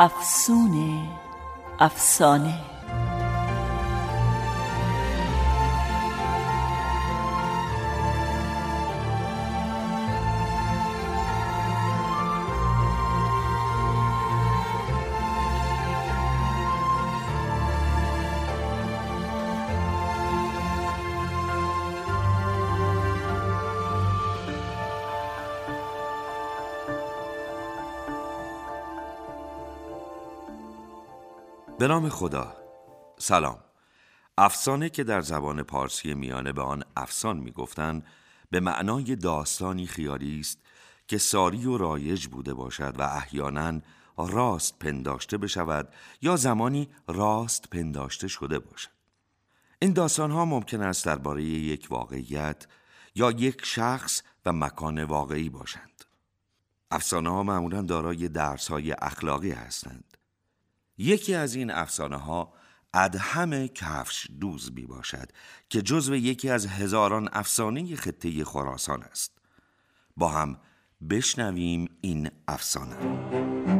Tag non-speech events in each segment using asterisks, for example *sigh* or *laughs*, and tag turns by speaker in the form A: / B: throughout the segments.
A: افسونه افسانه.
B: به نام خدا. سلام. افسانه که در زبان پارسی میانه به آن افسان می‌گفتند به معنای داستانی خیالی است که ساری و رایج بوده باشد و احیانا راست پنداشته بشود یا زمانی راست پنداشته شده باشد. این داستان ها ممکن است درباره یک واقعیت یا یک شخص و مکان واقعی باشند. افسانه ها معمولا دارای درس های اخلاقی هستند. یکی از این افسانه ها ادهم کفش دوز بی باشد که جزو یکی از هزاران افسانه خطه خراسان است. با هم بشنویم این افسانه.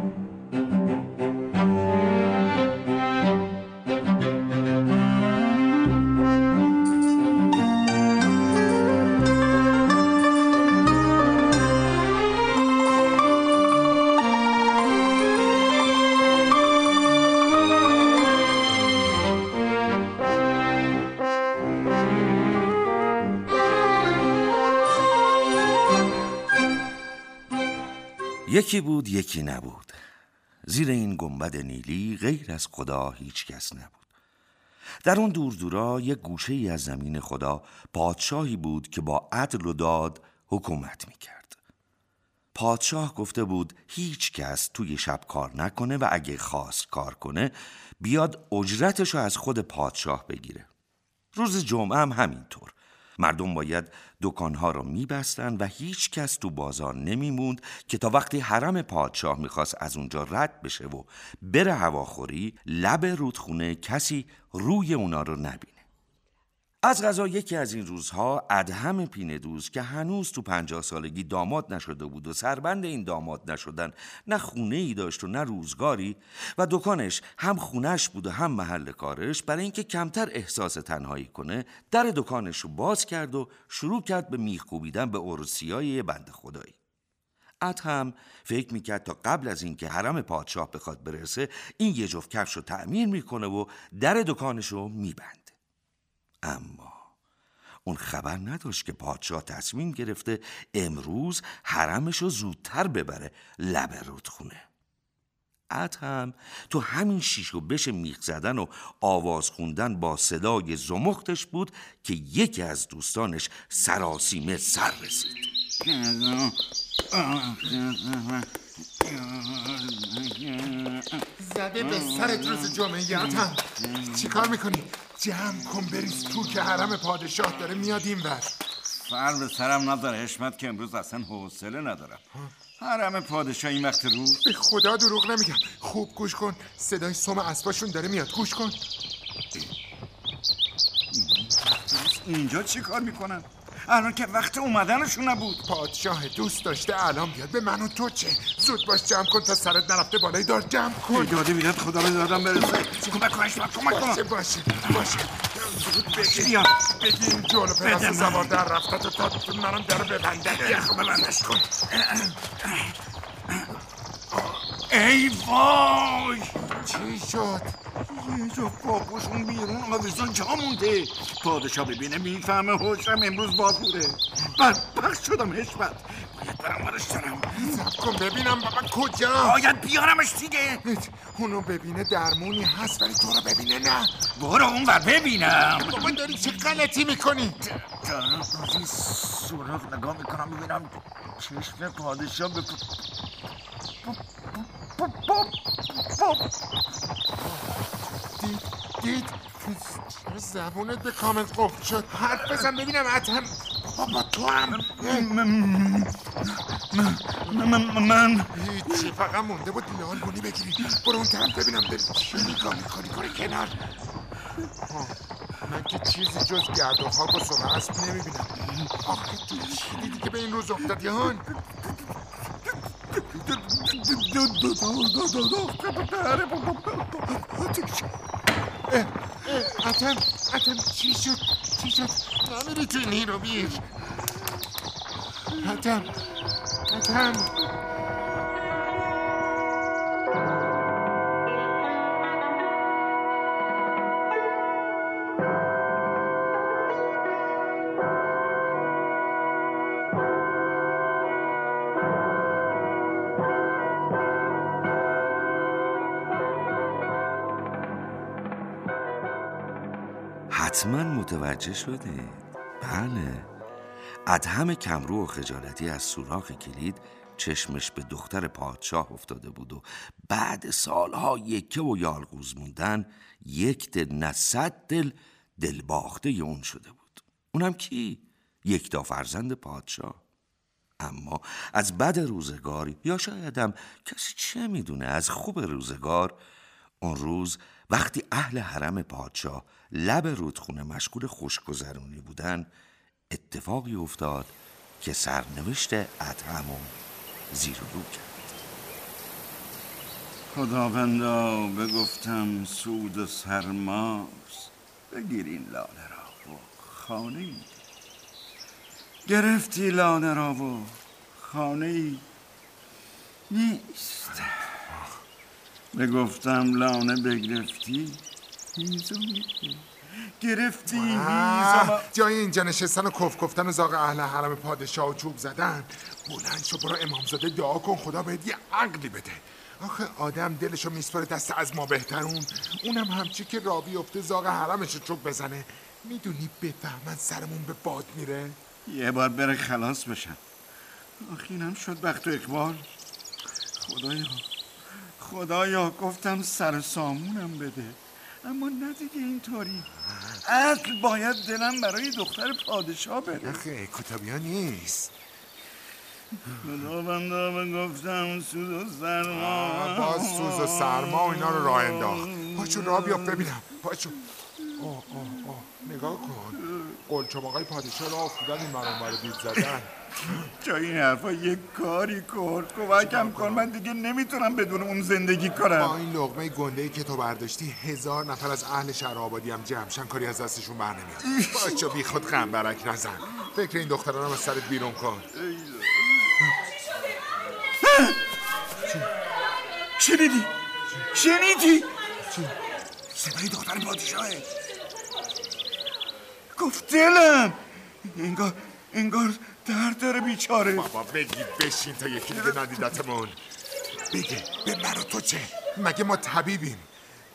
B: یکی بود یکی نبود. زیر این گنبد نیلی غیر از خدا هیچ کس نبود. در اون دور دورا یک گوشه ای از زمین خدا پادشاهی بود که با عدل و داد حکومت می کرد پادشاه گفته بود هیچ کس توی شب کار نکنه و اگه خواست کار کنه بیاد اجرتشو از خود پادشاه بگیره. روز جمعه هم همینطور. مردم باید دکانها رو میبستن و هیچ کس تو بازار نمیموند که تا وقتی حرم پادشاه می‌خواست از اونجا رد بشه و بره هواخوری لب رودخونه کسی روی اونا رو نبینه. از غذا یکی از این روزها ادهم پینه دوز که هنوز تو پنجاه سالگی داماد نشده بود و سربند این داماد نشدن نه خونه ای داشت و نه روزگاری و دکانش هم خونش بود و هم محل کارش برای اینکه کمتر احساس تنهایی کنه در دکانش رو باز کرد و شروع کرد به میخ کوبیدن به عروسیای بند خدایی. ادهم فکر می‌کرد تا قبل از اینکه حرم پادشاه بخواد برسه این یه جفت کفش رو تعمیر می‌کنه و در دکانش رو میبند اما اون خبر نداشت که پادشاه تصمیم گرفته امروز حرمش رو زودتر ببره لب رودخونه. اد هم تو همین شیش و بش میخ زدن و آواز خوندن با صدای زمختش بود که یکی از دوستانش سراسیمه سر رسید.
C: زده به سرت روز جمعه هم چیکار می‌کنی؟ جمع کن بریز تو که حرم پادشاه داره میاد این ور.
D: فر به سرم نداره حشمت که امروز اصلا حوصله ندارم. حرم پادشاه این وقت روز
C: به خدا دروغ نمیگم. خوب گوش کن. صدای سوم اسباشون داره میاد. گوش کن.
D: اینجا چی کار می‌کنن؟ الان که وقت اومدنشون نبود.
C: پادشاه دوست داشته الان بیاد به من و تو چه؟ زود باش جمع کن تا سرت نرفته بالای دار جمع کن.
D: داده بیاد خدا به دادم برسه. کمک کنش کمک کن
C: باشه باشه باشه. زود بگی بگی این جلو پرس سوار در رفته تا تا منم در ببنده
D: یخ ببندش. کن ای وای.
C: چی شد؟
D: یه جا پاپوشون بیرون آویزان جا مونده پادشاه ببینه می‌فهمه حوشم امروز بازوره بدبخت شدم حشمت باید برم برش دارم
C: کن ببینم بابا کجا
D: باید بیارمش دیگه
C: اونو ببینه درمونی هست ولی تو رو ببینه نه
D: برو اون ور ببینم
C: بابا داری چه غلطی می‌کنی
D: دارم این سراغ نگاه می‌کنم ببینم چشم پادشاه به
C: دید؟ دید زبونت به کامل قفل شد؟ حرف بزن ببینم اتم. بابا تو هم
D: من من
C: هیچی فقط مونده بود لالگونی بگیری. برو اون طرف ببینم داری چی نگاه می‌کنی کنی کنار؟ من که چیزی جز گرد و خاک و سمه اسب نمی‌بینم. آخه تو چی دیدی که به این روز افتادی هان؟ اتم اتم چی شد چی شد نمیری توی نیرو بیر اتم اتم
B: متوجه شده بله. ادهم کمرو و خجالتی از سوراخ کلید چشمش به دختر پادشاه افتاده بود و بعد سالها یکه و یالقوز موندن یک دل نه صد دل دلباخته اون شده بود. اونم کی؟ یک تا فرزند پادشاه. اما از بد روزگار یا شایدم کسی چه می‌دونه از خوب روزگار اون روز وقتی اهل حرم پادشاه لب رودخونه مشغول خوشگذرونی بودن اتفاقی افتاد که سرنوشت ادهم و زیر رو کرد.
D: خداوندا بگفتم سود و سرماست. بگیرین لاله را و خانه ای. گرفتی لاله را و خانه ای. نیست. بگفتم لانه بگرفتی؟ هیزم گرفتی هیزم
C: جای اینجا نشستن و کف گفتن و زاغ اهل حرم پادشاه و چوب زدن. بلند شو برو امامزاده دعا کن خدا بهت یه عقلی بده. آخه آدم دلشو میسپره دست از ما بهترون اونم همچی که را بیفته زاغ حرمش چوب بزنه. می‌دونی بفهمن سرمون به باد میره؟
D: یه بار بره خلاص بشن. آخینم شد وقت و اقبال. خدایا خدایا گفتم سر سامونم بده. اما نه دیگه اینطوری. اصل باید دلم برای دختر پادشاه بره.
C: نخه کتابیا نیست.
D: خداوندا گفتم سود و سرما.
C: باز سوز و سرما و اینا رو راه انداخت. پاچو راه بیافت ببینم. پاچو اوه اوه اوه نگاه کن. قلچماقای پادشاه رو افتادن این مرون برای دید زدن.
D: جای این حرفا یه کاری کن کمکم کن. من دیگه نمی‌تونم بدون اون زندگی
C: با
D: کنم
C: این لغمه گنده ای که تو برداشتی هزار نفر از اهل شهر آبادی هم جمعشن کاری از دستشون بر نمیاد. باچو بی خود خم برک نزن. فکر این دختران هم از سرت بیرون کن.
D: شنیدی؟ شنیدی؟ صدای دختر پادشاهه. گفت دلم. انگار انگار درد داره بیچاره
C: بابا بگی بشین تا یکی دیگه ندیدتمون. بگه به من و تو چه؟ مگه ما طبیبیم؟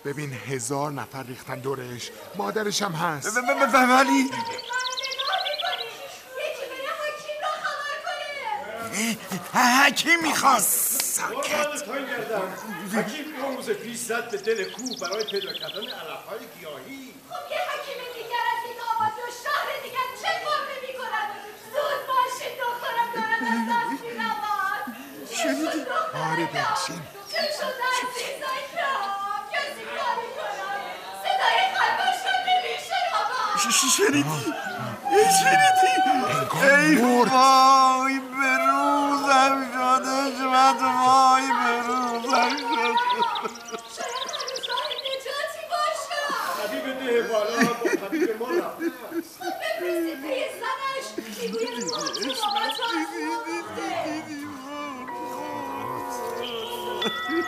C: ببین هزار نفر ریختن دورش. مادرش هم هست.
D: ولی حکیم می‌خواد.
C: ساکت.
E: حکیم روز پیش زد به دل کوه برای پیدا کردن علفهای گیاهی.
F: خب یه حکیم
C: آره بنشین
F: چه شده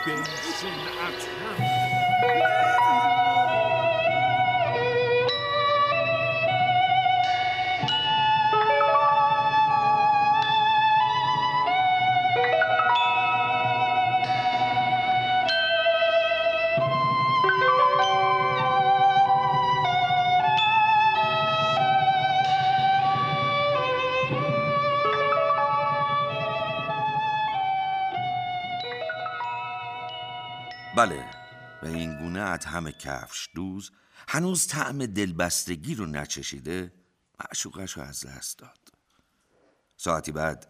C: بنشین اتهم
B: بله. و این گونه ادهم کفش دوز هنوز طعم دلبستگی رو نچشیده معشوقش رو از دست داد. ساعتی بعد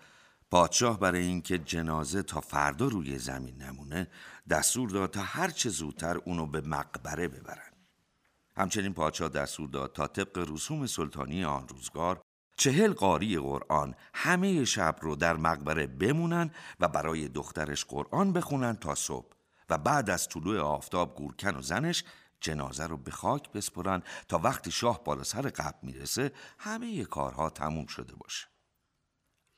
B: پادشاه برای اینکه جنازه تا فردا روی زمین نمونه دستور داد تا هرچه زودتر اونو به مقبره ببرن. همچنین پادشاه دستور داد تا طبق رسوم سلطانی آن روزگار چهل قاری قرآن همه شب رو در مقبره بمونن و برای دخترش قرآن بخونن تا صبح. و بعد از طلوع آفتاب گورکن و زنش جنازه رو به خاک بسپرن تا وقتی شاه بالا سر قبل می‌رسه همه کارها تموم شده باشه.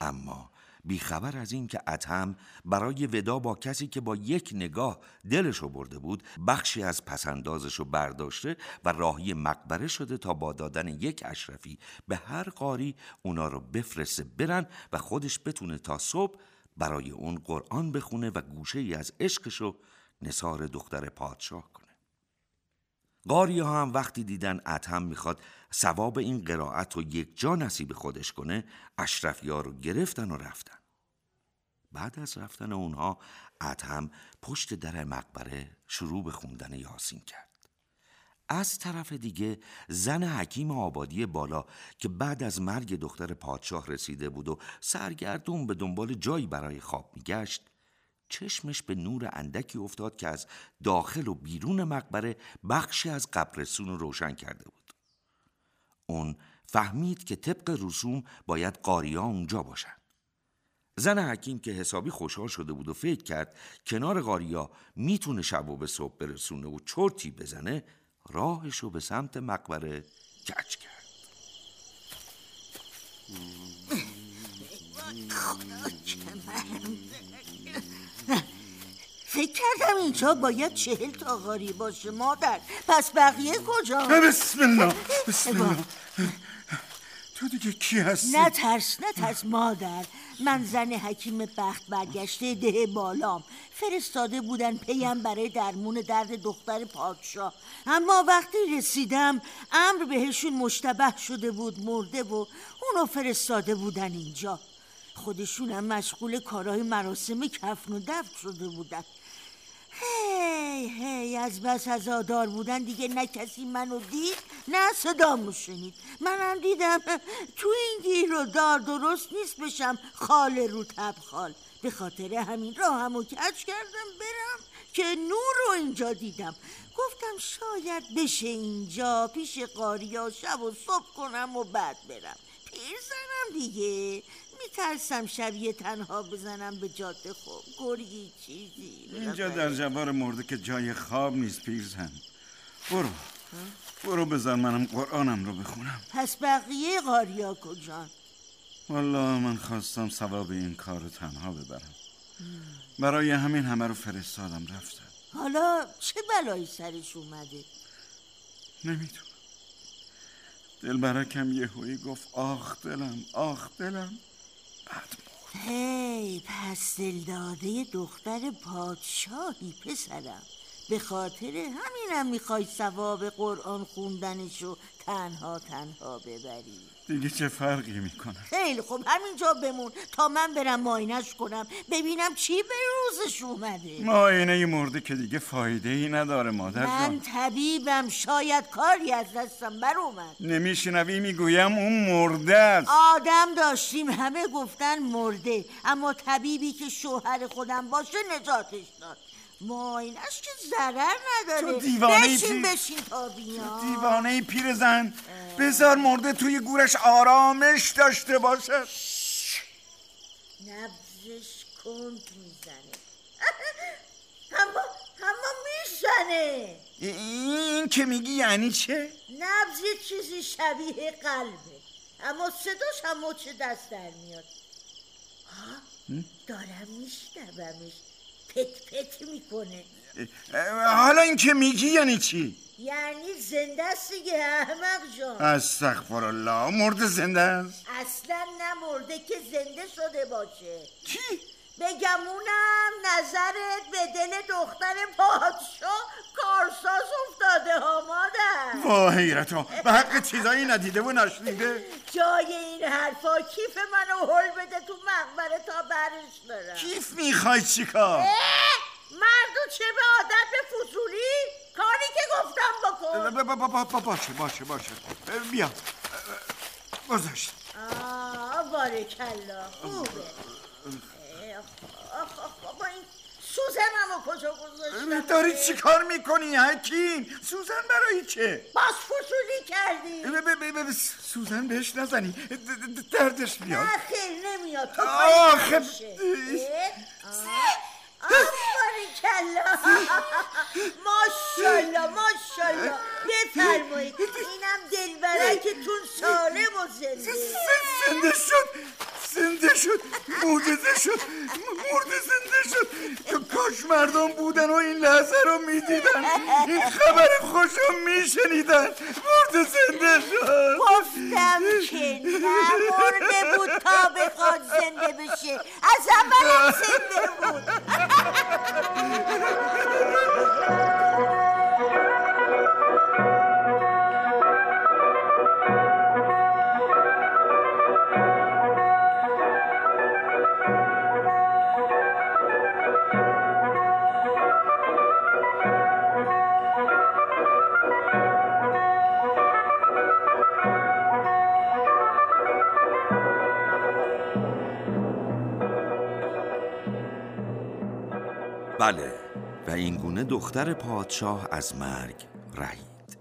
B: اما بیخبر از این که اتم برای ودا با کسی که با یک نگاه دلشو برده بود بخشی از پسندازشو برداشته و راهی مقبره شده تا با دادن یک اشرفی به هر قاری اونا رو بفرسته برن و خودش بتونه تا صبح برای اون قرآن بخونه و گوشه ای از عشقشو نصار دختر پادشاه کنه. قاری ها هم وقتی دیدن اتم می‌خواد ثواب این قرائت رو یک جا نصیب خودش کنه اشرفی ها رو گرفتن و رفتن. بعد از رفتن اونها اتم پشت در مقبره شروع به خوندن یاسین کرد. از طرف دیگه زن حکیم آبادی بالا که بعد از مرگ دختر پادشاه رسیده بود و سرگردون به دنبال جایی برای خواب میگشت چشمش به نور اندکی افتاد که از داخل و بیرون مقبره بخشی از قبرستون رو روشن کرده بود. اون فهمید که طبق رسوم باید قاریا اونجا باشن. زن حکیم که حسابی خوشحال شده بود و فکر کرد کنار قاریا می‌تونه شب و به صبح برسونه و چرتی بزنه راهشو به سمت مقبره کچ کرد.
G: فکر کردم اینجا باید چهل تا غاری باشه مادر. پس بقیه کجا؟
D: بسم الله بسم الله. تو دیگه کی هستی؟
G: نه ترس نه ترس مادر. من زن حکیم بخت برگشته ده بالام. فرستاده بودن پیم برای درمون درد دختر پادشاه. اما وقتی رسیدم امر بهشون مشتبه شده بود مرده و اونو فرستاده بودن اینجا. خودشونم مشغول کارهای مراسم کفن و دفن شده بودن. هی هی از بس از آدار بودن دیگه نه کسی منو دید نه صدامو شنید. منم دیدم تو این گیر و دار درست نیست بشم خال رو تبخال به خاطر همین راهمو کج کردم برم که نور رو اینجا دیدم. گفتم شاید بشه اینجا پیش قاریا شب و صبح کنم و بعد برم. پیر زنم دیگه. میترسم شبیه تنها بزنم به جاده خوب. گرگی چیزی.
D: اینجا در جوار مرده که جای خواب نیست پیرزن. برو. برو بذار منم قرآنم رو بخونم.
G: پس بقیه قاریا کجان؟
D: والله من خواستم ثواب این کار رو تنها ببرم. برای همین همه رو فرستادم رفتم.
G: حالا چه بلایی سرش اومده؟
D: نمی‌دونم. دل برکم یهویی گفت آخ دلم آخ دلم. بعد
G: هی پس دلداده دختر پادشاهی پسرم. به خاطر همینم می‌خوای ثواب قرآن خوندنشو تنها تنها ببری.
D: دیگه چه فرقی می‌کنه؟
G: خیلی خوب همینجا بمون تا من برم ماینش کنم ببینم چی به روزش اومده.
D: معاینه مرده که دیگه فایده ای نداره مادر
G: من
D: جان
G: طبیبم شاید کاری از دستم بر اومد
D: نمیشنوی می‌گویم اون مرده است.
G: آدم داشتیم همه گفتن مرده اما طبیبی که شوهر خودم باشه نجاتش داد. ماینش که ضرر نداره.
D: تو دیوانه
G: بشین
D: پیر-
G: بشین تا بیام.
D: دیوانه ای پیر زن بذار مرده توی گورش آرامش داشته باشه.
G: نبزش کند می‌زنه. اما *laughs* اما می‌زنه
D: این که میگی یعنی چه؟
G: نبز یه چیزی شبیه قلبه. اما صداش هم مچ دست در میاد. ها دارم میشنومش. پت پت می‌کنه
D: حالا این که میگی یعنی چی؟
G: یعنی زنده است دیگه احمق جان
D: استغفر الله مرده زنده است
G: اصلا نمرده که زنده شده باشه
D: چی؟
G: بگمونم نظرت به دل دختر پادشاه کارساز افتاده ها مادر.
D: وا حیرتا به حق چیزایی ندیده و نشنیده.
G: جای این حرفا کیف منو هل بده تو مقبره تا برش برم.
D: کیف می‌خوای چیکار؟
G: مردو چه به عادت به فضولی؟ کاری که گفتم بکن.
D: با- با- با- با- باشه باشه باشه. بیا. گذاشت.
G: آه بارکلا خوبه. آخ، آخ، بابا این سوزنمو کجا گذاشتم؟
D: داری چی کار می‌کنی حکیم؟ سوزن برای چه؟
G: باز فضولی کردی.
D: ب- ب- ب- ب- سوزن بهش نزنی. دردش میاد.
G: نه خیر نمیاد. تو
D: آخه-
G: نمیشه. اه، آفرین ماشالله ماشالله بفرمایید اینم دلبرکتون سالم و زنده.
D: زنده شد. زنده شد. معجزه شد. مرده زنده شد. کاش مردم بودن و این لحظه رو می‌دیدن. این خبر خوش رو میشنیدن. مرده زنده شد.
G: گفتم که نمرده بود تا بخواد زنده بشه. از اول زنده بود.
B: بله. و این گونه دختر پادشاه از مرگ رهید.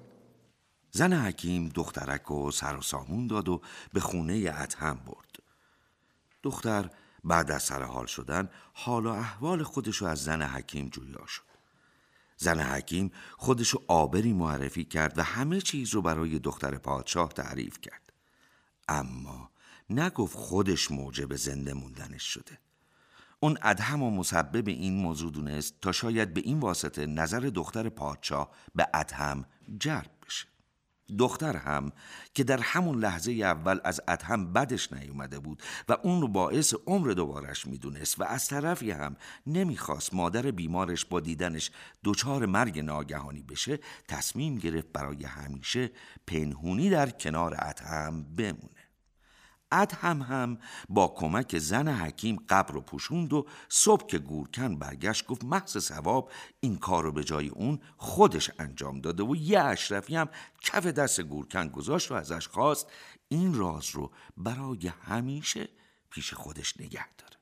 B: زن حکیم دخترک و سر و سامون داد و به خونه ادهم برد. دختر بعد از سرحال شدن حال و احوال خودشو از زن حکیم جویا شد زن حکیم خودشو آبری معرفی کرد و همه چیز رو برای دختر پادشاه تعریف کرد. اما نگفت خودش موجب زنده موندنش شده. اون ادهم و مسبب این موضوع دونست تا شاید به این واسطه نظر دختر پادشاه به ادهم جلب بشه. دختر هم که در همون لحظه اول از ادهم بدش نیومده بود و اون رو باعث عمر دوبارش می‌دونست و از طرفی هم نمی‌خواست مادر بیمارش با دیدنش دچار مرگ ناگهانی بشه تصمیم گرفت برای همیشه پنهونی در کنار ادهم بمونه. ادهم هم با کمک زن حکیم قبر رو پوشوند و صبح که گورکن برگشت گفت محض ثواب این کار رو به جای اون خودش انجام داده و یه اشرفی هم کف دست گورکن گذاشت و ازش خواست این راز رو برای همیشه پیش خودش نگه داره.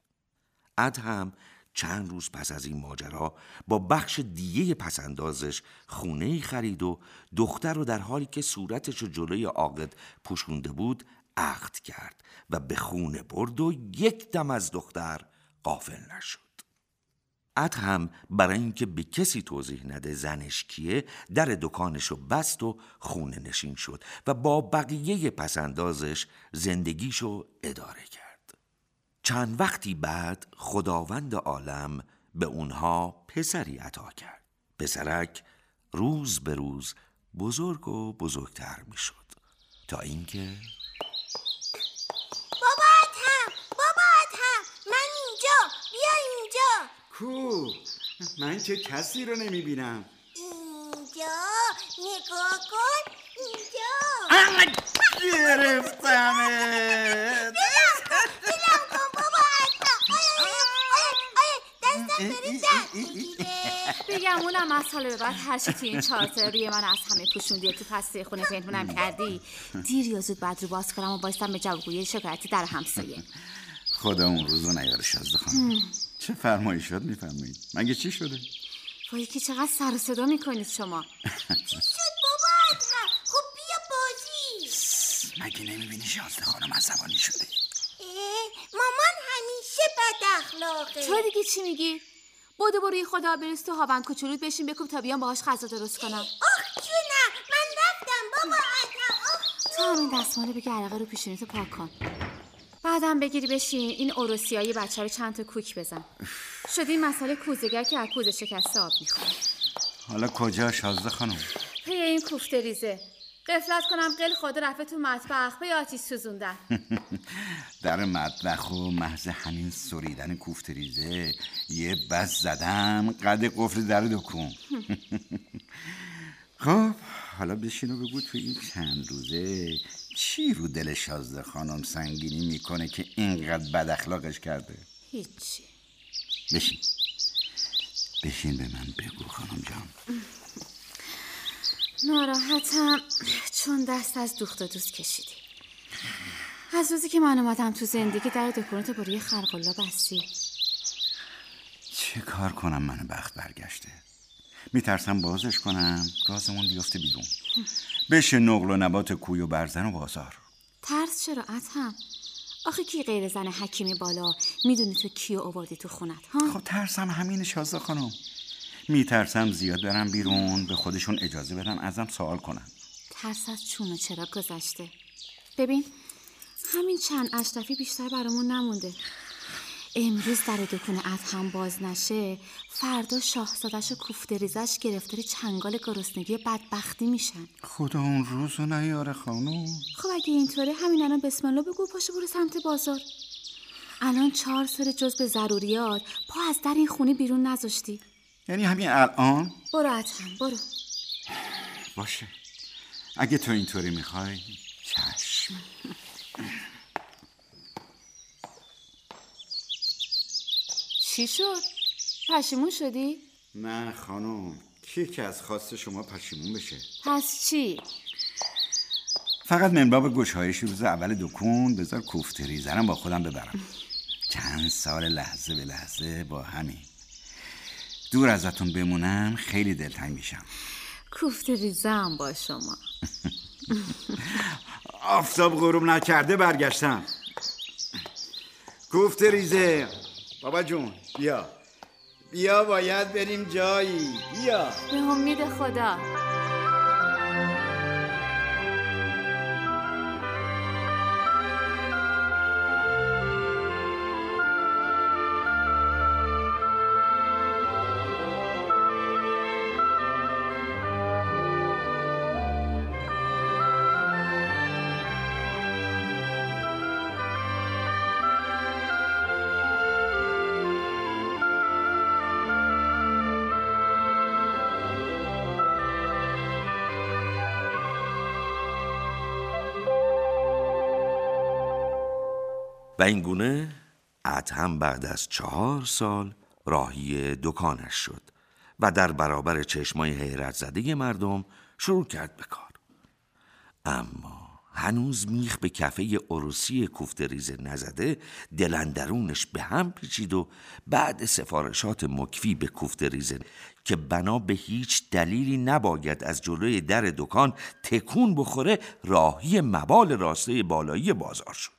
B: ادهم چند روز پس از این ماجرا با بخش دیگه پسندازش خونه خرید و دختر رو در حالی که صورتش رو جلوی عاقد پوشونده بود عقد کرد و به خونه برد و یک دم از دختر قافل نشد. ادهم برای اینکه به کسی توضیح نده زنش کیه در دکانش رو بست و خونه نشین شد و با بقیه پسندازش زندگیشو اداره کرد. چند وقتی بعد خداوند عالم به اونها پسری عطا کرد. پسرک روز به روز بزرگ و بزرگتر می‌شد تا اینکه
F: بابا ادهم بابا ادهم من اینجا بیا اینجا
D: کو من که کسی رو نمی‌بینم
F: اینجا نگاه کن اینجا
D: گرفتمت
F: بلم کن بابا دستم داره درد می‌گیره
H: بگم اونم از حالا به بعد هر چی تو این چهار تا روی من از همه پوشوندی تو پسته خونه پنهونم کردی دیر یا زود بعد رو باز کنم و بایستم به جوابگویی شکایتی در همسایه
D: خدا اون روزو نیاره شازده خانم چه فرمایشات میفرمایید. مگه چی شده؟
H: وای که چقدر سر و صدا می‌کنید شما. *laughs*
F: شد بابا؟ خب بیا بازی.
D: مگه نمی‌بینی شازده خانم عصبانی شده؟
F: مامان همیشه بد اخلاقه.
H: تو دیگه چی میگی؟ بودو برو یه خدا بریز تو هاوند کوچولوت بشین بکوب تا بیام باهاش غذا درست کنم.
F: آخ جونم من رفتم بابا آخ
H: تو همین دستمال بگی عرقه رو پیشونیتو پاک کن. بعدم بگیری بشین. این اوروسیایی بچه رو چند تا کوک بزن. شد این مسئله کوزگر که از کوزه شکسته آب می‌خوره.
D: حالا کجا شازده خانم؟
H: پی این کوفته ریزه قفلت کنم قل خود رفته تو مطبخ. به آتیش سوزوندن. *laughs*
D: در مطبخ و محض همین سریدن کوفتریزه یه بس زدم قد قفل در دکون. *laughs* خب حالا بشین و بگو تو این چند روزه چی رو دل شازده خانم سنگینی می‌کنه که اینقدر بد اخلاقش کرده؟
H: هیچی.
D: بشین. بشین به من بگو خانم جان.
H: ناراحتم. چون دست از دوخت و دوست کشیدی. از روزی که من اومدم تو زندگی در دکونت با روی الله بستی.
D: چه کار کنم من بخت برگشته؟ میترسم بازش کنم. رازمون بیفته بیرون. بشه نقل و نبات کوی و برزن و بازار.
H: ترس چرا اتهم آخه کی غیر زن حکیمی بالا؟ می‌دونی تو کیو آوردی تو خونت ها؟
D: خب ترسم همین شازده خانم. میترسم زیاد برم بیرون به خودشون اجازه بدن ازم سوال کنن.
H: ترس از چون و چرا گذشته؟ ببین همین چند اشرفی بیشتر برامون نمونده. امروز در دکون هم باز نشه فردا شاهزادش و کوفته ریزش گرفتار چنگال گرسنگی و بدبختی میشن.
D: خدا اون روزو نیاره خانم.
H: خب اگه اینطوره همین الان بسم الله بگو پاشو برو سمت بازار. الان چهار سر جز به ضروریات پا از در این خونه بیرون نذاشتی.
D: یعنی همین الان؟
H: برو اتهم برو.
D: باشه. اگه تو اینطوری می‌خوای چشم.
H: چی شد؟ پشیمون شدی؟
D: نه خانم کی که از خواست شما پشیمون بشه.
H: پس چی؟
D: فقط منباب گشایش روز اول دکون بذار کوفته ریزنم با خودم ببرم. چند سال لحظه به لحظه با همین. دور ازتون بمونم خیلی دلتنگ میشم.
H: کوفته ریزم با شما. *laughs*
D: آفتاب غروب نکرده برگشتم. کوفته ریزه بابا جون بیا. بیا باید بریم جایی. بیا.
H: به امید خدا.
B: و این گونه ادهم بعد از چهار سال راهی دکانش شد و در برابر چشمای حیرت زده مردم شروع کرد به کار. اما هنوز میخ به کفه عروسی کوفته ریزه نزده دلندرونش به هم پیچید و بعد سفارشات مکفی به کوفته ریزه که بنا به هیچ دلیلی نباید از جلوی در دکان تکون بخوره راهی مبال راسته بالایی بازار شد.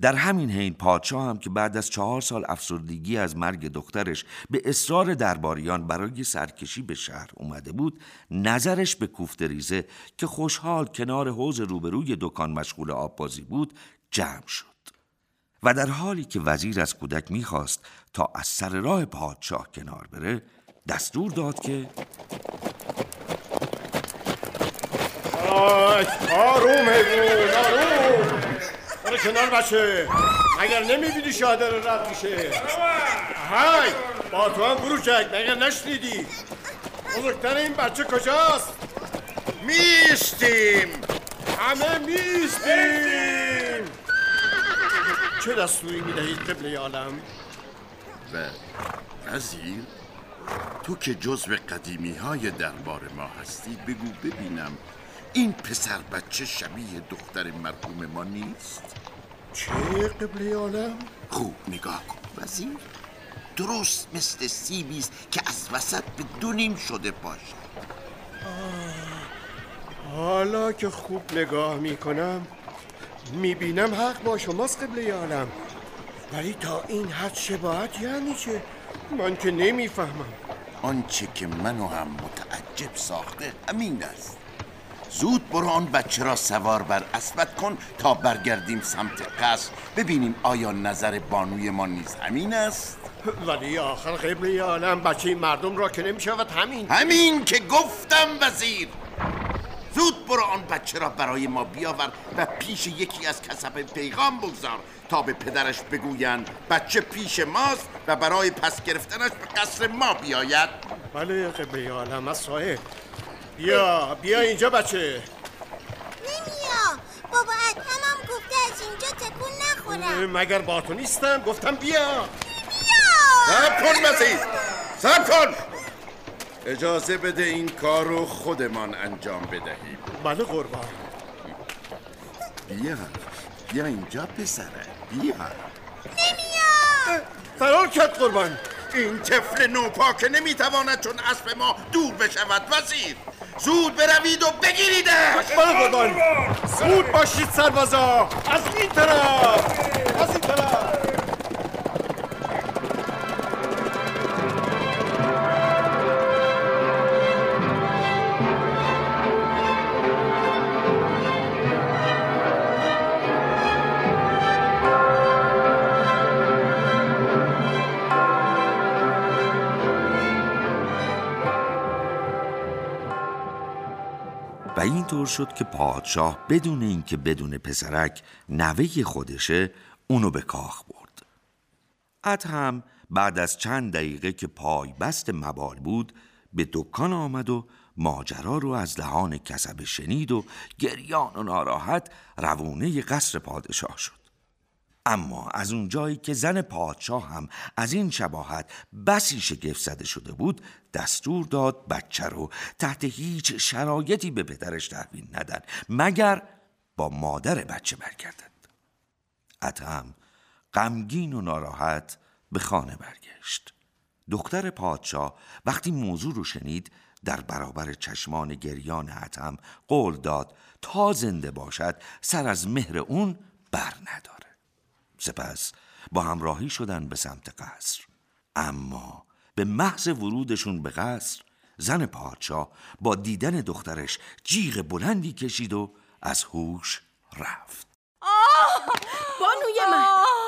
B: در همین حین پادشاه هم که بعد از چهار سال افسردگی از مرگ دخترش به اصرار درباریان برای سرکشی به شهر اومده بود نظرش به کوفتریزه که خوشحال کنار حوز روبروی دکان مشغول آببازی بود جمع شد. و در حالی که وزیر از کودک می‌خواست تا از سر راه پادشاه کنار بره دستور داد که
E: آروم. برو کنار بچه. اگر نمی‌بینی شاده رو رد میشه های با تو هم بروچک مگر نشنیدی؟ بزرگتر این بچه کجاست؟ میستیم همه میستیم چه دستوری می‌دهید قبله عالم؟
I: و وزیر تو که جزو قدیمی های دربار ما هستی بگو ببینم این پسر بچه شبیه دختر مرحوم ما نیست؟
E: چه قبله عالم؟
I: خوب نگاه کن. وزیر درست مثل سیبی است که از وسط به دو نیم شده باشه
E: حالا که خوب نگاه می‌کنم می‌بینم حق با شماست قبله عالم. ولی تا این حد شباهت یعنی چه؟ من که نمی‌فهمم.
I: آنچه که منو هم متعجب ساخته همین است. زود برو آن بچه را سوار بر اسبت کن تا برگردیم سمت قصر. ببینیم آیا نظر بانوی ما نیز همین است.
E: ولی آخر قبله عالم بچه مردم را که نمی‌شود همین.
I: همین که گفتم وزیر. زود برو آن بچه را برای ما بیاور و پیش یکی از کسب پیغام بگذار تا به پدرش بگویند بچه پیش ماست و برای پس گرفتنش به قصر ما بیاید.
E: بله قبله عالم از صاحب بیا بیا اینجا بچه.
J: نمیا بابا هم گفته از اینجا تکون نخورم.
E: مگر با تو نیستم؟ گفتم بیا.
J: بیا
I: رب کن وزیر سب کن. اجازه بده این کار رو خودمان انجام بدهیم.
E: بله قربان.
I: بیا بیا اینجا پسره بیا.
E: فرار کرد قربان.
I: این طفل نوپاکه نمی‌تواند چون اسب ما دور بشود وزیر زود بروید و بگیریدش.
E: قربان زود باشید سربازا. از این طرف.
B: اینطور شد که پادشاه بدون اینکه بدون پسرک نوه خودشه اونو به کاخ برد. هم بعد از چند دقیقه که پای بست مبال بود به دکان آمد و ماجرا رو از دهان کسب شنید و گریان و ناراحت روونه قصر پادشاه شد. اما از اون جایی که زن پادشاه هم از این شباهت بسی شگفت زده شده بود دستور داد بچه رو تحت هیچ شرایطی به پدرش تحویل ندن مگر با مادر بچه برگردد. اتم غمگین و ناراحت به خانه برگشت. دختر پادشاه وقتی موضوع رو شنید در برابر چشمان گریان اتم قول داد تا زنده باشد سر از مهر اون بر نداره سپس با همراهی شدن به سمت قصر. اما به محض ورودشون به قصر زن پادشاه با دیدن دخترش جیغ بلندی کشید و از هوش رفت.
K: بانوی من!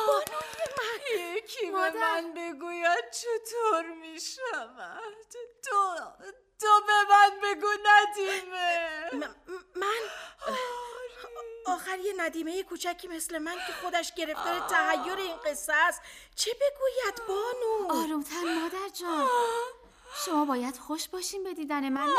K: بانوی من!
F: یکی به من بگوید چطور می شود تو تو به من بگو ندیمه!
K: م- من؟ آخر یه ندیمه کوچکی مثل من که خودش گرفتار تحیر این قصه است. چه بگوید بانو؟
H: آرومتر مادر جان. شما باید خوش باشین به دیدن من نه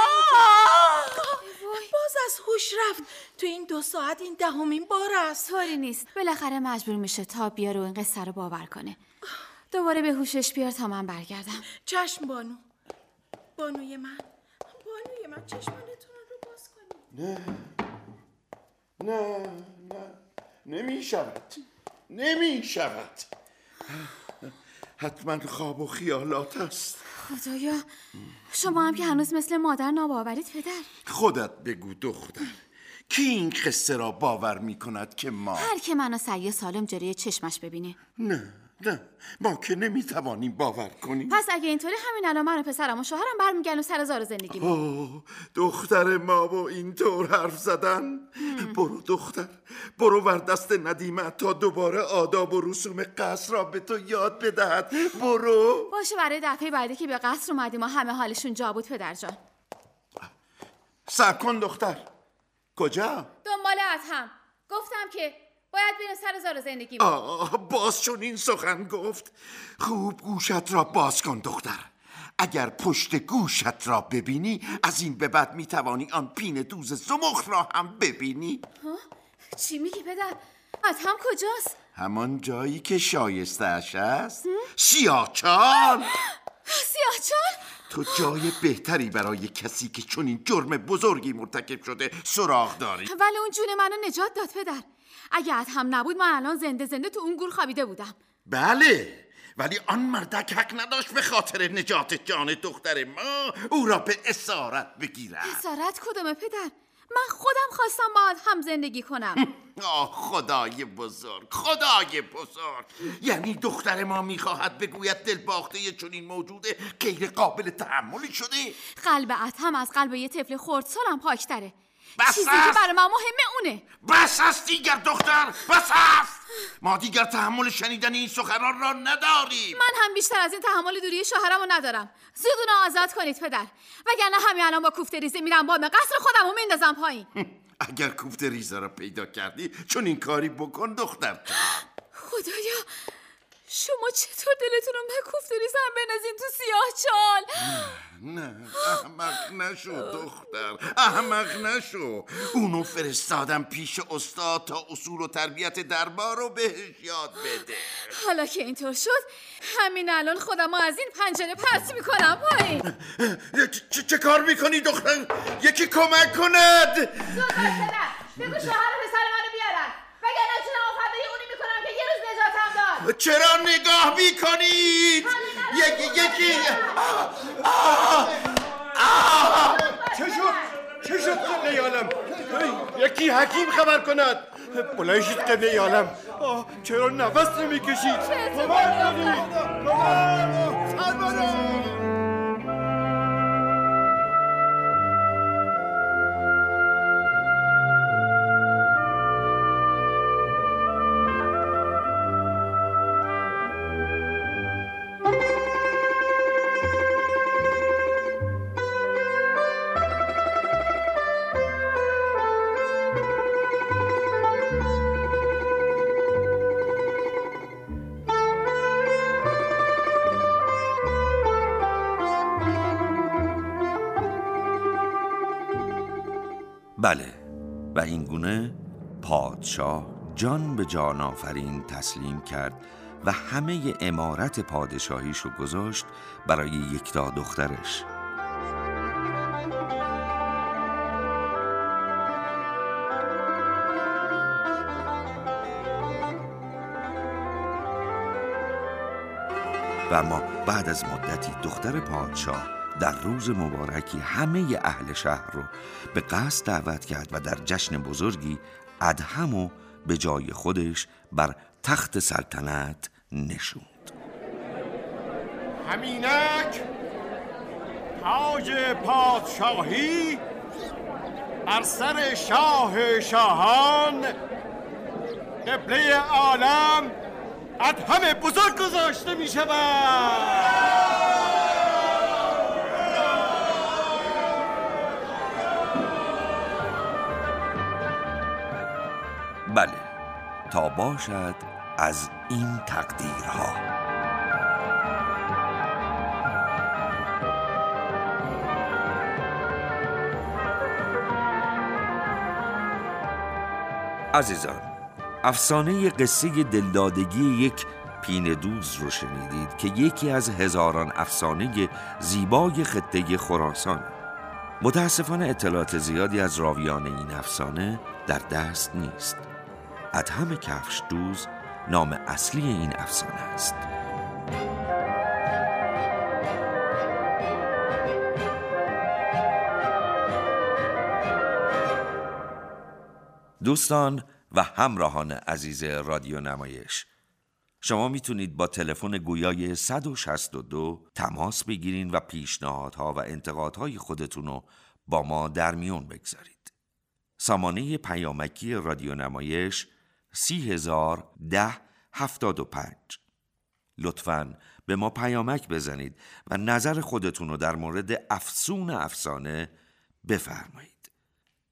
K: باز از هوش رفت. تو این دو ساعت این دهمین بار است.
H: طوری نیست. بالاخره مجبور میشه تا بیار و این قصه رو باور کنه. دوباره به هوشش بیار تا من برگردم.
K: چشم بانو. بانوی من. بانوی من چشمانتون رو باز کنید.
I: نه. نه نمی شود نمی شود حتما خواب و خیالات است.
H: خدایا شما هم که هنوز مثل مادر ناباورید پدر.
I: خودت بگو دختر کی این قصه را باور می کند که ما؟
H: هر که منو سعی سالم جلوی چشمش ببینه.
I: نه. نه ما که نمی توانیم باور کنیم.
H: پس اگه اینطوری همین الان من و پسرم و شوهرم برمیگردن و سر زار زندگی.
I: اوه دختر ما با اینطور حرف زدن. برو دختر برو ور دست ندیمه تا دوباره آداب و رسوم قصر را به تو یاد بدهد. برو.
H: باشه برای دفعه بعدی که به قصر اومدیم و همه حالشون جا بود پدر جان.
I: سب کن دختر. کجا؟
H: دنبال هم گفتم که باید بین سر زار زندگی
I: آه باز چون این سخن گفت خوب گوشت را باز کن دختر. اگر پشت گوشت را ببینی از این به بعد می‌توانی آن پین دوز زمخ را هم ببینی.
H: چی میگی پدر؟ هم کجاست؟
I: همان جایی که شایسته اش است. سیاچان *gasps*
H: سیاچان؟
I: تو جای بهتری برای کسی که چون این جرم بزرگی مرتکب شده سراغ داری.
H: ولی اون جون منو نجات داد پدر. اگه هم نبود من الان زنده زنده تو اون گور خوابیده بودم.
I: بله ولی آن مردک حق نداشت به خاطر نجات جان دختر ما او را به اسارت بگیرد.
H: اسارت کدومه پدر؟ من خودم خواستم باید هم زندگی کنم. *laughs*
I: آه خدای بزرگ خدای بزرگ. یعنی دختر ما می‌خواهد بگوید دل باخته چون این موجوده غیر قابل تحملی شده؟
H: قلب اتم از قلب یه طفل خردسالم پاکتره.
I: بس
H: چیزی
I: است.
H: که برای من مهمه اونه.
I: بس است دیگر دختر بس است. ما دیگر تحمل شنیدن این سخنان را نداریم.
H: من هم بیشتر از این تحمل دوری شوهرم رو ندارم. زود اونو آزاد کنید پدر. وگرنه همین الان با کوفته ریزی میرم بام قصر خودم رو میندازم پایین. *laughs*
I: اگر کوفته ریزه را پیدا کردی چون این کاری بکن دختر.
H: خدایا شما چطور دلتون رو مکوفته ریزم بنازین تو سیاه چال.
I: نه احمق نشو دختر. احمق نشو. اونو فرستادم پیش استاد تا اصول و تربیت دربار رو بهش یاد بده.
H: حالا که اینطور شد همین الان خودم از این پنجره پرت می‌کنم. پایین
I: چه, چه کار می‌کنی دختر؟ یکی کمک کند.
F: بگو شوهر پسر منو بیارن وگرنه چنان فدای اونی می‌کنم که یه روز نجاتم داد
I: چرا نگاه می‌کنید یکی یکی
E: چه شد؟ چه شد قبله عالم؟ یکی حکیم خبر کند بلند شید قبله عالم آه، چرا نفس نمی‌کشید؟ کمک کنید کمک
B: بله. و این گونه پادشاه جان به جان آفرین تسلیم کرد و همه امارت پادشاهیش رو گذاشت برای یکتا دخترش. و اما بعد از مدتی دختر پادشاه در روز مبارکی همه اهل شهر رو به قصد دعوت کرد و در جشن بزرگی ادهم و به جای خودش بر تخت سلطنت نشوند.
E: همینک تاج پادشاهی بر سر شاه شاهان قبله عالم ادهم بزرگ گذاشته می شود
B: بله. تا باشد از این تقدیرها. عزیزان افسانه قصه دلدادگی یک پین دوز رو شنیدید که یکی از هزاران افسانه زیبای خطه خراسان. متاسفانه اطلاعات زیادی از راویان این افسانه در دست نیست. ادهم کفش دوز نام اصلی این افسانه است دوستان و همراهان عزیز رادیو نمایش شما می‌تونید با تلفن گویای 162 تماس بگیرین و پیشنهادها و انتقادهای خودتون رو با ما در میون بگذارید. سامانه پیامکی رادیو نمایش سی هزار ده هفتاد و پنج. لطفا به ما پیامک بزنید و نظر خودتون رو در مورد افسون افسانه بفرمایید.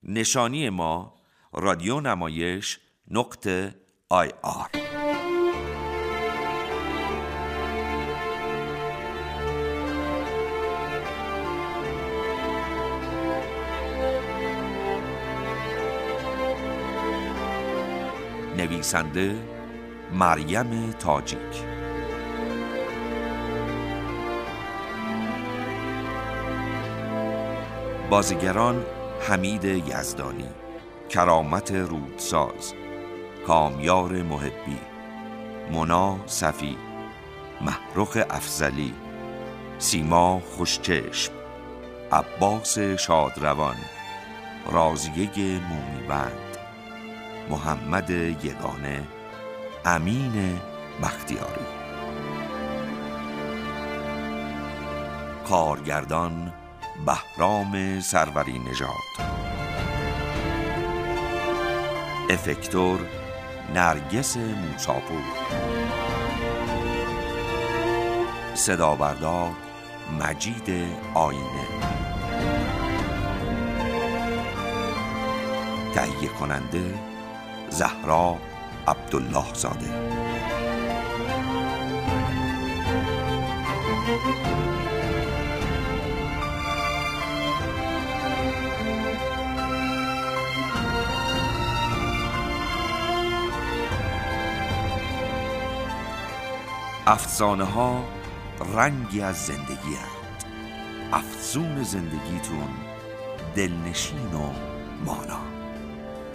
B: نشانی ما رادیو نمایش نقطه آی آر. نویسنده مریم تاجیک. بازیگران حمید یزدانی کرامت رودساز کامیار محبی منا صفی محرخ افزلی سیما خوشچشم عباس شادروان رازیه مومیبند. محمد یگانه امین بختیاری. کارگردان بهرام سروری نژاد. افکتور نرگس موساپور. صدا بردار مجید آینه. تهیه کننده زهرا عبدالله زاده افسانه ها رنگی از زندگی هست افزون زندگیتون دلنشین و مانا.